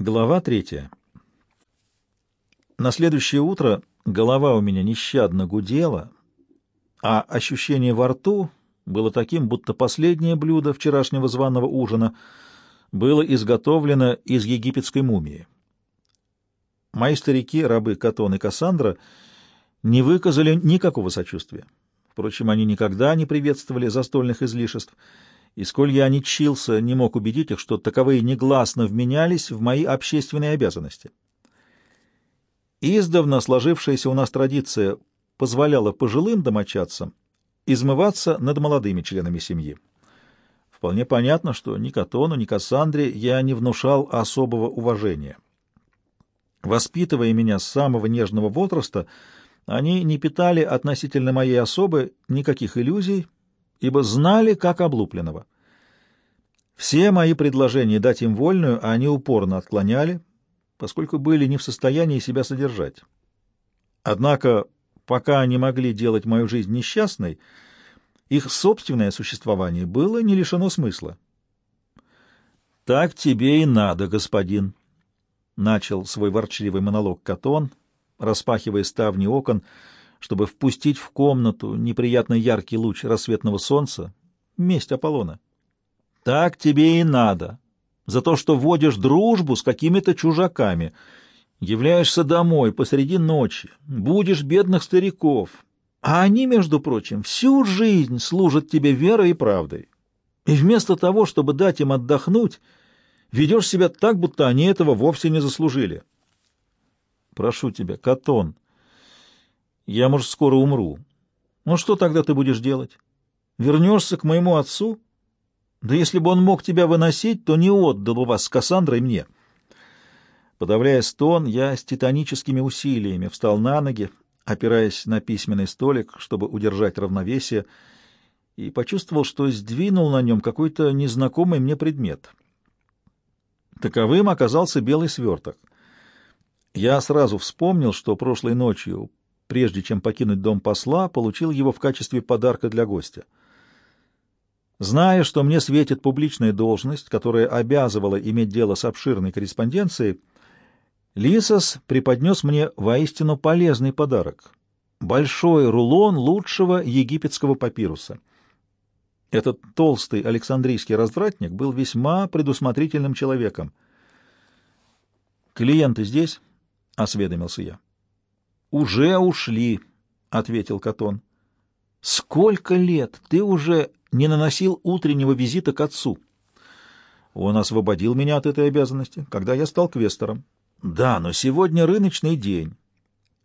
Глава третья. На следующее утро голова у меня нещадно гудела, а ощущение во рту было таким, будто последнее блюдо вчерашнего званого ужина было изготовлено из египетской мумии. Мои старики, рабы Катон и Кассандра, не выказали никакого сочувствия. Впрочем, они никогда не приветствовали застольных излишеств — и сколь я не чился, не мог убедить их, что таковые негласно вменялись в мои общественные обязанности. Издавна сложившаяся у нас традиция позволяла пожилым домочадцам измываться над молодыми членами семьи. Вполне понятно, что ни Катону, ни Кассандре я не внушал особого уважения. Воспитывая меня с самого нежного возраста, они не питали относительно моей особы никаких иллюзий, ибо знали, как облупленного. Все мои предложения дать им вольную они упорно отклоняли, поскольку были не в состоянии себя содержать. Однако, пока они могли делать мою жизнь несчастной, их собственное существование было не лишено смысла. «Так тебе и надо, господин», — начал свой ворчливый монолог Катон, распахивая ставни окон, — чтобы впустить в комнату неприятно яркий луч рассветного солнца, месть Аполлона. Так тебе и надо, за то, что водишь дружбу с какими-то чужаками, являешься домой посреди ночи, будешь бедных стариков, а они, между прочим, всю жизнь служат тебе верой и правдой. И вместо того, чтобы дать им отдохнуть, ведешь себя так, будто они этого вовсе не заслужили. Прошу тебя, Катон, — я, может, скоро умру. Ну что тогда ты будешь делать? Вернешься к моему отцу? Да если бы он мог тебя выносить, то не отдал бы вас с Кассандрой мне. Подавляя стон, я с титаническими усилиями встал на ноги, опираясь на письменный столик, чтобы удержать равновесие, и почувствовал, что сдвинул на нем какой-то незнакомый мне предмет. Таковым оказался белый сверток. Я сразу вспомнил, что прошлой ночью прежде чем покинуть дом посла, получил его в качестве подарка для гостя. Зная, что мне светит публичная должность, которая обязывала иметь дело с обширной корреспонденцией, Лисос преподнес мне воистину полезный подарок — большой рулон лучшего египетского папируса. Этот толстый Александрийский развратник был весьма предусмотрительным человеком. «Клиенты здесь?» — осведомился я. «Уже ушли», — ответил Катон. «Сколько лет ты уже не наносил утреннего визита к отцу?» Он освободил меня от этой обязанности, когда я стал квестором. Да, но сегодня рыночный день.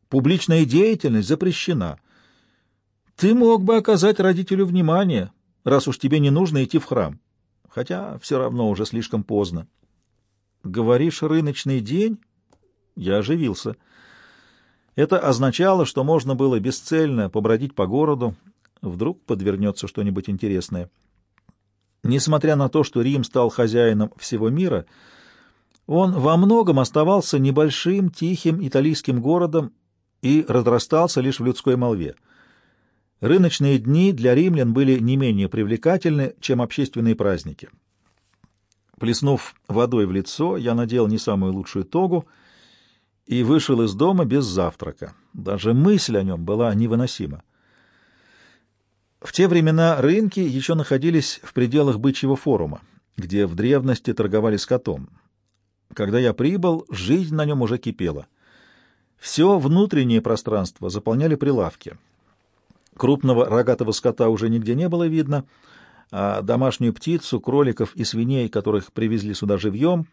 Публичная деятельность запрещена. Ты мог бы оказать родителю внимание, раз уж тебе не нужно идти в храм. Хотя все равно уже слишком поздно. Говоришь, рыночный день? Я оживился. — это означало, что можно было бесцельно побродить по городу, вдруг подвернется что-нибудь интересное. Несмотря на то, что Рим стал хозяином всего мира, он во многом оставался небольшим, тихим итальянским городом и разрастался лишь в людской молве. Рыночные дни для римлян были не менее привлекательны, чем общественные праздники. Плеснув водой в лицо, я надел не самую лучшую тогу — и вышел из дома без завтрака. Даже мысль о нем была невыносима. В те времена рынки еще находились в пределах бычьего форума, где в древности торговали скотом. Когда я прибыл, жизнь на нем уже кипела. Все внутреннее пространство заполняли прилавки. Крупного рогатого скота уже нигде не было видно, а домашнюю птицу, кроликов и свиней, которых привезли сюда живьем,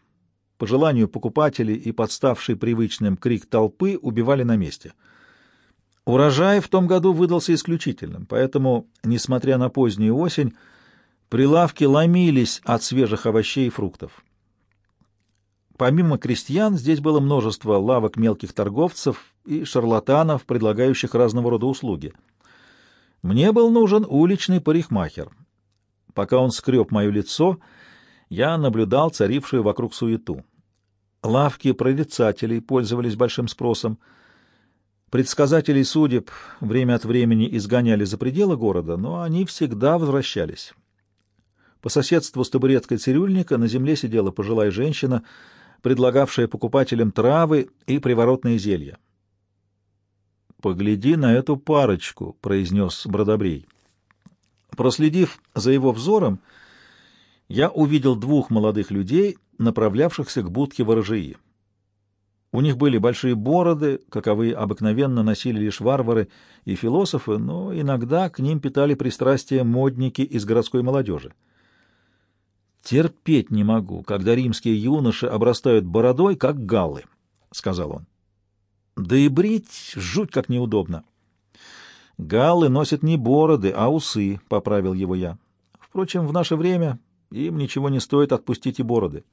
по желанию покупателей и подставший привычным крик толпы убивали на месте. Урожай в том году выдался исключительным, поэтому, несмотря на позднюю осень, прилавки ломились от свежих овощей и фруктов. Помимо крестьян, здесь было множество лавок мелких торговцев и шарлатанов, предлагающих разного рода услуги. Мне был нужен уличный парикмахер. Пока он скреб мое лицо, я наблюдал царившую вокруг суету. Лавки прорицателей пользовались большим спросом. Предсказателей судеб время от времени изгоняли за пределы города, но они всегда возвращались. По соседству с табуреткой цирюльника на земле сидела пожилая женщина, предлагавшая покупателям травы и приворотные зелья. «Погляди на эту парочку», — произнес Бродобрей. Проследив за его взором, я увидел двух молодых людей, направлявшихся к будке ворожии. У них были большие бороды, каковы обыкновенно носили лишь варвары и философы, но иногда к ним питали пристрастие модники из городской молодежи. «Терпеть не могу, когда римские юноши обрастают бородой, как галлы», — сказал он. «Да и брить жуть как неудобно». «Галлы носят не бороды, а усы», — поправил его я. «Впрочем, в наше время им ничего не стоит отпустить и бороды».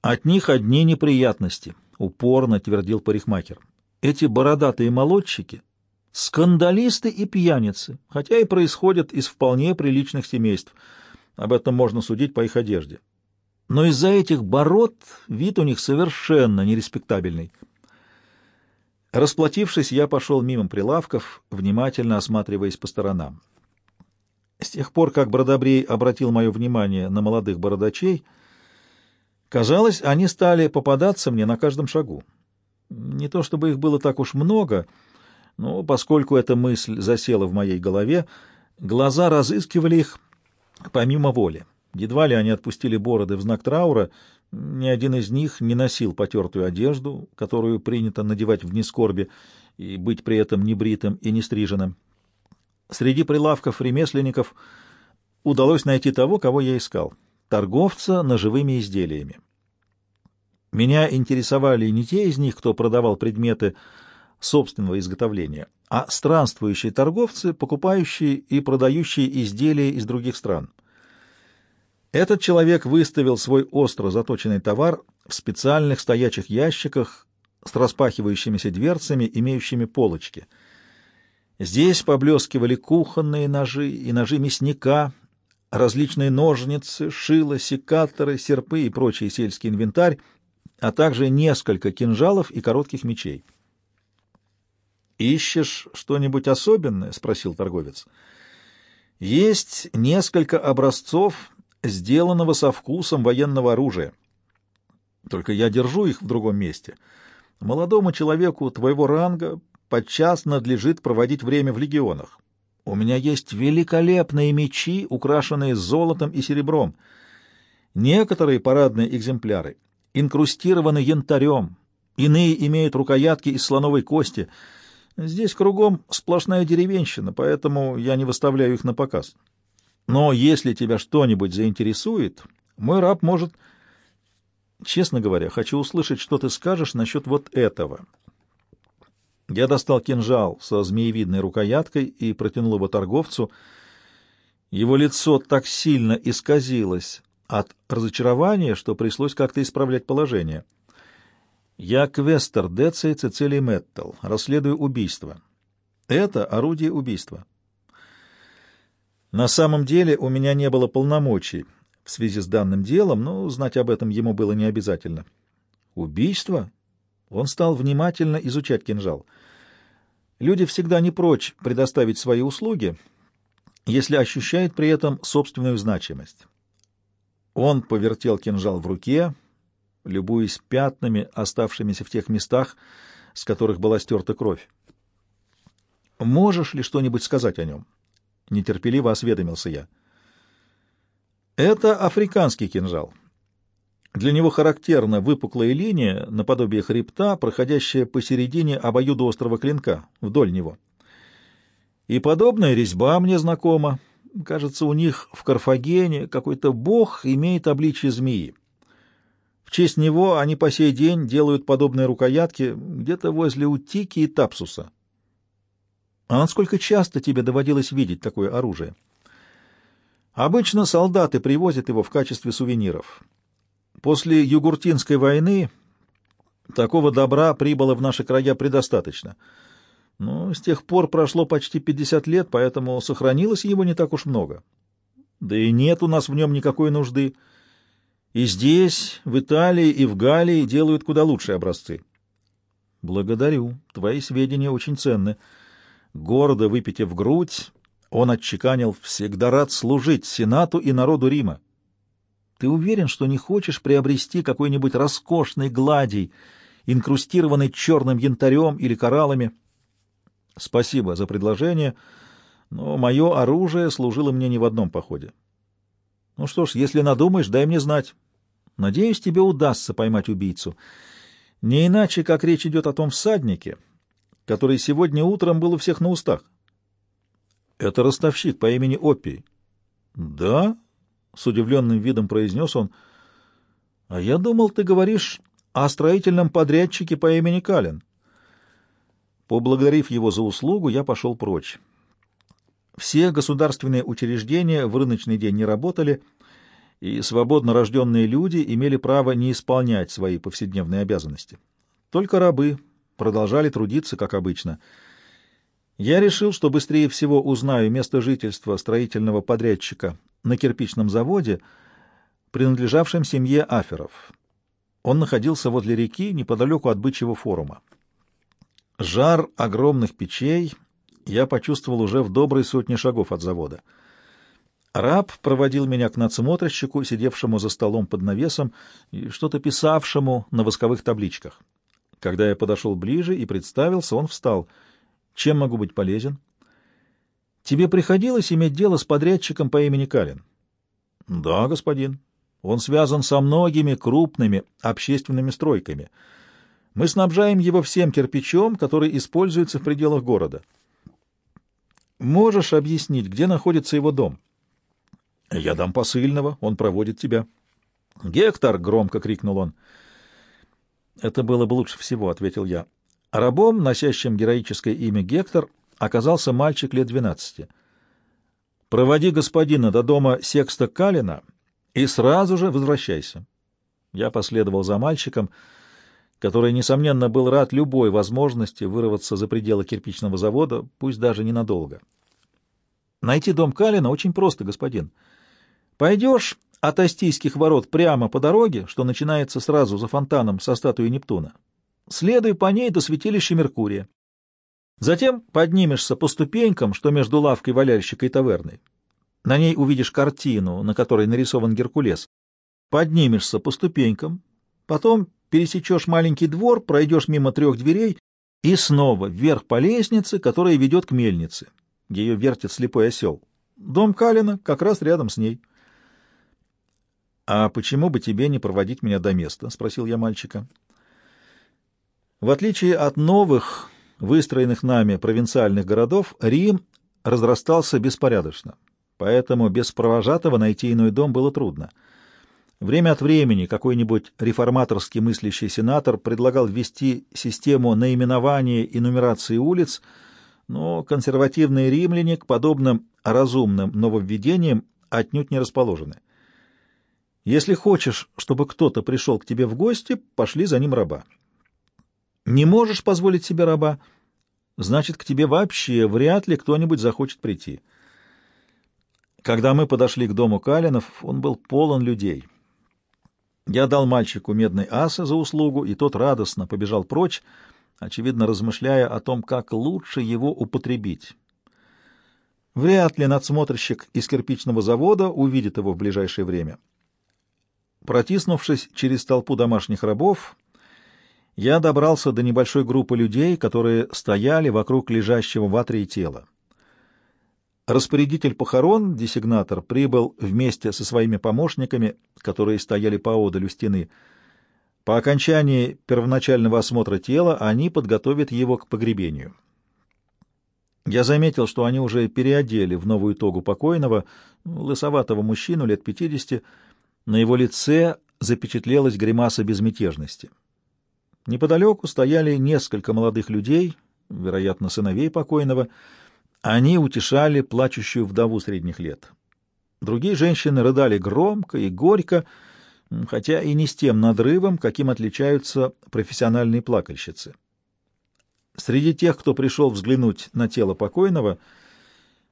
«От них одни неприятности», — упорно твердил парикмахер. «Эти бородатые молодчики — скандалисты и пьяницы, хотя и происходят из вполне приличных семейств». Об этом можно судить по их одежде. Но из-за этих бород вид у них совершенно нереспектабельный. Расплатившись, я пошел мимо прилавков, внимательно осматриваясь по сторонам. С тех пор, как Бродобрей обратил мое внимание на молодых бородачей, казалось, они стали попадаться мне на каждом шагу. Не то чтобы их было так уж много, но поскольку эта мысль засела в моей голове, глаза разыскивали их помимо воли. Едва ли они отпустили бороды в знак траура, ни один из них не носил потертую одежду, которую принято надевать в дни скорби, и быть при этом небритым и не стриженным. Среди прилавков ремесленников удалось найти того, кого я искал — торговца ножевыми изделиями. Меня интересовали не те из них, кто продавал предметы собственного изготовления, а странствующие торговцы, покупающие и продающие изделия из других стран. Этот человек выставил свой остро заточенный товар в специальных стоячих ящиках с распахивающимися дверцами, имеющими полочки. Здесь поблескивали кухонные ножи и ножи мясника, различные ножницы, шило, секаторы, серпы и прочий сельский инвентарь, а также несколько кинжалов и коротких мечей. «Ищешь что-нибудь особенное?» — спросил торговец. «Есть несколько образцов, сделанного со вкусом военного оружия. Только я держу их в другом месте. Молодому человеку твоего ранга подчас надлежит проводить время в легионах. У меня есть великолепные мечи, украшенные золотом и серебром. Некоторые парадные экземпляры инкрустированы янтарем, иные имеют рукоятки из слоновой кости — Здесь кругом сплошная деревенщина, поэтому я не выставляю их на показ. Но если тебя что-нибудь заинтересует, мой раб может... Честно говоря, хочу услышать, что ты скажешь насчет вот этого. Я достал кинжал со змеевидной рукояткой и протянул его торговцу. Его лицо так сильно исказилось от разочарования, что пришлось как-то исправлять положение — я Квестер Деций Цицилий Мэттл. Расследую убийство. Это орудие убийства. На самом деле у меня не было полномочий в связи с данным делом, но знать об этом ему было не обязательно. Убийство? Он стал внимательно изучать кинжал. Люди всегда не прочь предоставить свои услуги, если ощущают при этом собственную значимость. Он повертел кинжал в руке, любуясь пятнами, оставшимися в тех местах, с которых была стерта кровь. «Можешь ли что-нибудь сказать о нем?» — нетерпеливо осведомился я. «Это африканский кинжал. Для него характерна выпуклая линия, наподобие хребта, проходящая посередине обоюдоострого клинка, вдоль него. И подобная резьба мне знакома. Кажется, у них в Карфагене какой-то бог имеет обличие змеи честь него они по сей день делают подобные рукоятки где-то возле Утики и Тапсуса. А насколько часто тебе доводилось видеть такое оружие? Обычно солдаты привозят его в качестве сувениров. После Югуртинской войны такого добра прибыло в наши края предостаточно. Но с тех пор прошло почти 50 лет, поэтому сохранилось его не так уж много. Да и нет у нас в нем никакой нужды — и здесь, в Италии и в Галлии делают куда лучшие образцы. Благодарю. Твои сведения очень ценны. Гордо выпитив грудь, он отчеканил «всегда рад служить Сенату и народу Рима». Ты уверен, что не хочешь приобрести какой-нибудь роскошный гладий, инкрустированный черным янтарем или кораллами? Спасибо за предложение, но мое оружие служило мне не в одном походе. Ну что ж, если надумаешь, дай мне знать. Надеюсь, тебе удастся поймать убийцу. Не иначе, как речь идет о том всаднике, который сегодня утром был у всех на устах. Это ростовщик по имени Оппий. Да? С удивленным видом произнес он. А я думал, ты говоришь о строительном подрядчике по имени Калин. Поблагодарив его за услугу, я пошел прочь. Все государственные учреждения в рыночный день не работали, и свободно рожденные люди имели право не исполнять свои повседневные обязанности. Только рабы продолжали трудиться, как обычно. Я решил, что быстрее всего узнаю место жительства строительного подрядчика на кирпичном заводе, принадлежавшем семье Аферов. Он находился возле реки, неподалеку от бычьего форума. Жар огромных печей я почувствовал уже в доброй сотне шагов от завода. Раб проводил меня к надсмотрщику, сидевшему за столом под навесом и что-то писавшему на восковых табличках. Когда я подошел ближе и представился, он встал. «Чем могу быть полезен?» «Тебе приходилось иметь дело с подрядчиком по имени Калин?» «Да, господин. Он связан со многими крупными общественными стройками». Мы снабжаем его всем кирпичом, который используется в пределах города. Можешь объяснить, где находится его дом? Я дам посыльного, он проводит тебя. Гектор, громко крикнул он. Это было бы лучше всего, ответил я. Рабом, носящим героическое имя Гектор, оказался мальчик лет двенадцати. Проводи господина до дома Секста Калина и сразу же возвращайся. Я последовал за мальчиком, который, несомненно, был рад любой возможности вырваться за пределы кирпичного завода, пусть даже ненадолго. Найти дом Калина очень просто, господин. Пойдешь от Астийских ворот прямо по дороге, что начинается сразу за фонтаном со статуей Нептуна. Следуй по ней до святилища Меркурия. Затем поднимешься по ступенькам, что между лавкой валяльщика и таверной. На ней увидишь картину, на которой нарисован Геркулес. Поднимешься по ступенькам, потом пересечешь маленький двор, пройдешь мимо трех дверей и снова вверх по лестнице, которая ведет к мельнице. Ее вертит слепой осел. Дом Калина как раз рядом с ней. — А почему бы тебе не проводить меня до места? — спросил я мальчика. В отличие от новых, выстроенных нами провинциальных городов, Рим разрастался беспорядочно, поэтому без провожатого найти иной дом было трудно — Время от времени какой-нибудь реформаторский мыслящий сенатор предлагал ввести систему наименования и нумерации улиц, но консервативные римляне к подобным разумным нововведениям отнюдь не расположены. Если хочешь, чтобы кто-то пришел к тебе в гости, пошли за ним раба. Не можешь позволить себе раба, значит, к тебе вообще вряд ли кто-нибудь захочет прийти. Когда мы подошли к дому Калинов, он был полон людей. Я дал мальчику медный аса за услугу, и тот радостно побежал прочь, очевидно размышляя о том, как лучше его употребить. Вряд ли надсмотрщик из кирпичного завода увидит его в ближайшее время. Протиснувшись через толпу домашних рабов, я добрался до небольшой группы людей, которые стояли вокруг лежащего в атрии тела. Распорядитель похорон, десигнатор, прибыл вместе со своими помощниками, которые стояли поодаль у стены. По окончании первоначального осмотра тела они подготовят его к погребению. Я заметил, что они уже переодели в новую тогу покойного, лысоватого мужчину лет пятидесяти. На его лице запечатлелась гримаса безмятежности. Неподалеку стояли несколько молодых людей, вероятно, сыновей покойного, они утешали плачущую вдову средних лет. Другие женщины рыдали громко и горько, хотя и не с тем надрывом, каким отличаются профессиональные плакальщицы. Среди тех, кто пришел взглянуть на тело покойного,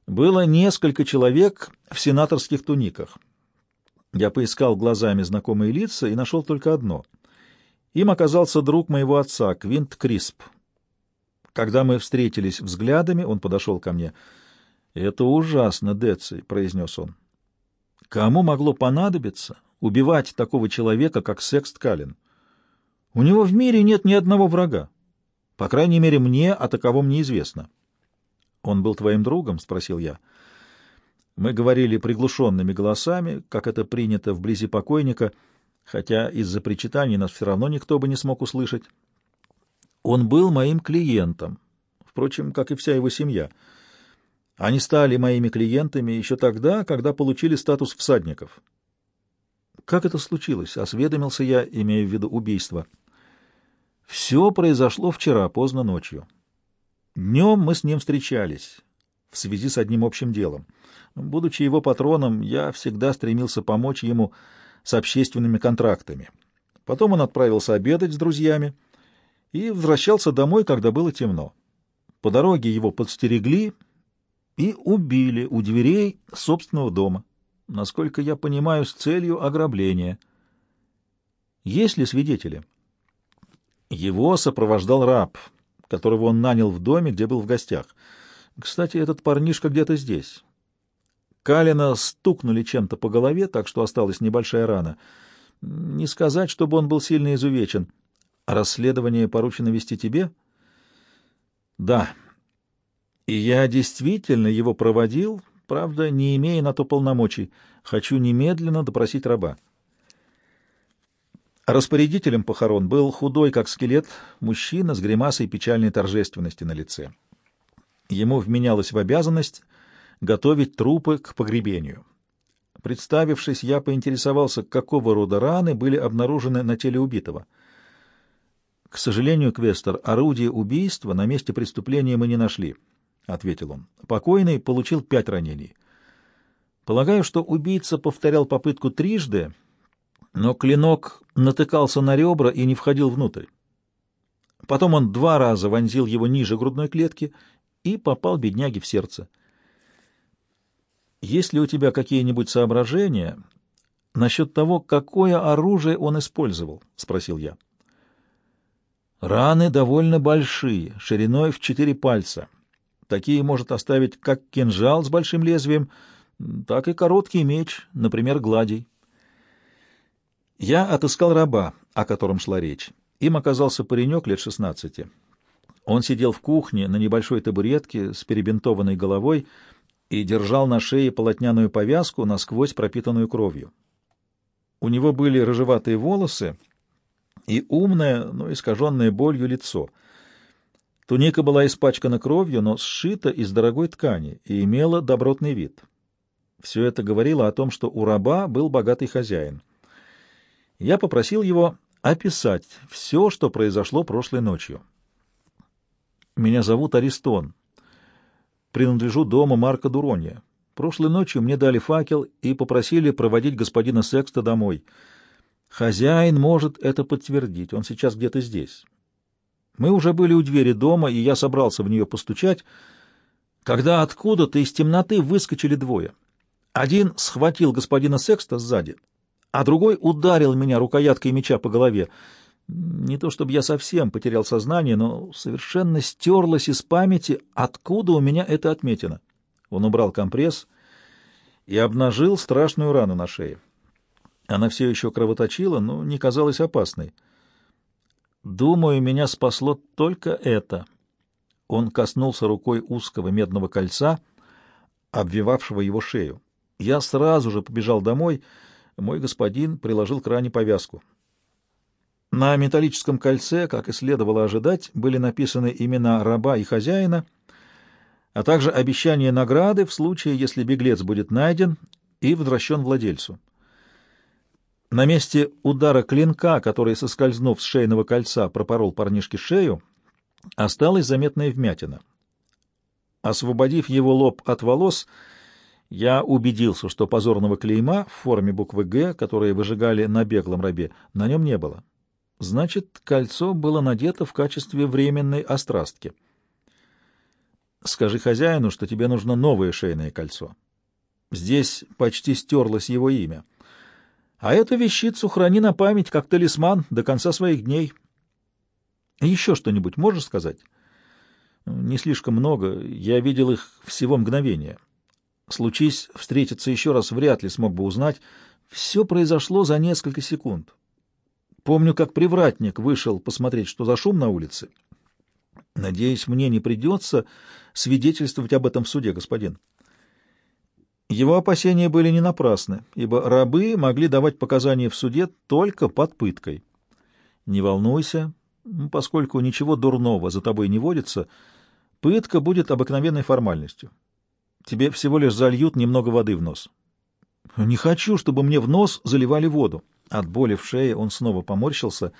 было несколько человек в сенаторских туниках. Я поискал глазами знакомые лица и нашел только одно. Им оказался друг моего отца, Квинт Крисп, когда мы встретились взглядами, он подошел ко мне. — Это ужасно, Деций, — произнес он. — Кому могло понадобиться убивать такого человека, как Секст Калин. У него в мире нет ни одного врага. По крайней мере, мне о таковом неизвестно. — Он был твоим другом? — спросил я. Мы говорили приглушенными голосами, как это принято вблизи покойника, хотя из-за причитаний нас все равно никто бы не смог услышать. Он был моим клиентом, впрочем, как и вся его семья. Они стали моими клиентами еще тогда, когда получили статус всадников. Как это случилось? Осведомился я, имея в виду убийство. Все произошло вчера, поздно ночью. Днем мы с ним встречались в связи с одним общим делом. Будучи его патроном, я всегда стремился помочь ему с общественными контрактами. Потом он отправился обедать с друзьями и возвращался домой, когда было темно. По дороге его подстерегли и убили у дверей собственного дома, насколько я понимаю, с целью ограбления. Есть ли свидетели? Его сопровождал раб, которого он нанял в доме, где был в гостях. Кстати, этот парнишка где-то здесь. Калина стукнули чем-то по голове, так что осталась небольшая рана. Не сказать, чтобы он был сильно изувечен. Расследование поручено вести тебе? Да. И я действительно его проводил, правда, не имея на то полномочий. Хочу немедленно допросить раба. Распорядителем похорон был худой, как скелет, мужчина с гримасой печальной торжественности на лице. Ему вменялось в обязанность готовить трупы к погребению. Представившись, я поинтересовался, какого рода раны были обнаружены на теле убитого. «К сожалению, Квестер, орудие убийства на месте преступления мы не нашли», — ответил он. «Покойный получил пять ранений. Полагаю, что убийца повторял попытку трижды, но клинок натыкался на ребра и не входил внутрь. Потом он два раза вонзил его ниже грудной клетки и попал бедняге в сердце. Есть ли у тебя какие-нибудь соображения насчет того, какое оружие он использовал? — спросил я. Раны довольно большие, шириной в четыре пальца. Такие может оставить как кинжал с большим лезвием, так и короткий меч, например, гладий. Я отыскал раба, о котором шла речь. Им оказался паренек лет шестнадцати. Он сидел в кухне на небольшой табуретке с перебинтованной головой, и держал на шее полотняную повязку, насквозь пропитанную кровью. У него были рыжеватые волосы и умное, но искаженное болью лицо. Туника была испачкана кровью, но сшита из дорогой ткани и имела добротный вид. Все это говорило о том, что у раба был богатый хозяин. Я попросил его описать все, что произошло прошлой ночью. «Меня зовут Аристон», принадлежу дому Марка Дурония. Прошлой ночью мне дали факел и попросили проводить господина Секста домой. Хозяин может это подтвердить, он сейчас где-то здесь. Мы уже были у двери дома, и я собрался в нее постучать, когда откуда-то из темноты выскочили двое. Один схватил господина Секста сзади, а другой ударил меня рукояткой меча по голове. Не то чтобы я совсем потерял сознание, но совершенно стерлось из памяти, откуда у меня это отметено. Он убрал компресс и обнажил страшную рану на шее. Она все еще кровоточила, но не казалась опасной. Думаю, меня спасло только это. Он коснулся рукой узкого медного кольца, обвивавшего его шею. Я сразу же побежал домой. Мой господин приложил к ране повязку. На металлическом кольце, как и следовало ожидать, были написаны имена раба и хозяина, а также обещание награды в случае, если беглец будет найден и возвращен владельцу. На месте удара клинка, который, соскользнув с шейного кольца, пропорол парнишке шею, осталась заметная вмятина. Освободив его лоб от волос, я убедился, что позорного клейма в форме буквы «Г», которые выжигали на беглом рабе, на нем не было. Значит, кольцо было надето в качестве временной острастки. Скажи хозяину, что тебе нужно новое шейное кольцо. Здесь почти стерлось его имя. А эту вещицу храни на память, как талисман, до конца своих дней. Еще что-нибудь можешь сказать? Не слишком много. Я видел их всего мгновение. Случись встретиться еще раз, вряд ли смог бы узнать. Все произошло за несколько секунд. Помню, как привратник вышел посмотреть, что за шум на улице. Надеюсь, мне не придется свидетельствовать об этом в суде, господин. Его опасения были не напрасны, ибо рабы могли давать показания в суде только под пыткой. Не волнуйся, поскольку ничего дурного за тобой не водится, пытка будет обыкновенной формальностью. Тебе всего лишь зальют немного воды в нос. Не хочу, чтобы мне в нос заливали воду. От боли в шее он снова поморщился.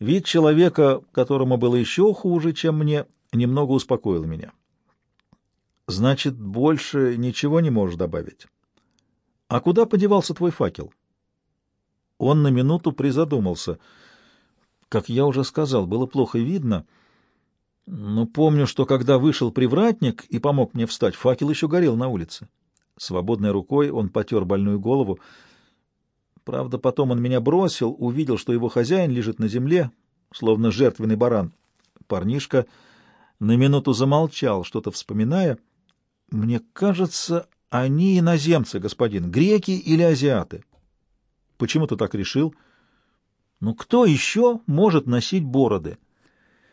Вид человека, которому было еще хуже, чем мне, немного успокоил меня. Значит, больше ничего не можешь добавить. А куда подевался твой факел? Он на минуту призадумался. Как я уже сказал, было плохо видно, но помню, что когда вышел привратник и помог мне встать, факел еще горел на улице. Свободной рукой он потер больную голову. Правда, потом он меня бросил, увидел, что его хозяин лежит на земле, словно жертвенный баран. Парнишка на минуту замолчал, что-то вспоминая — мне кажется, они иноземцы, господин, греки или азиаты. Почему ты так решил? Ну, кто еще может носить бороды? —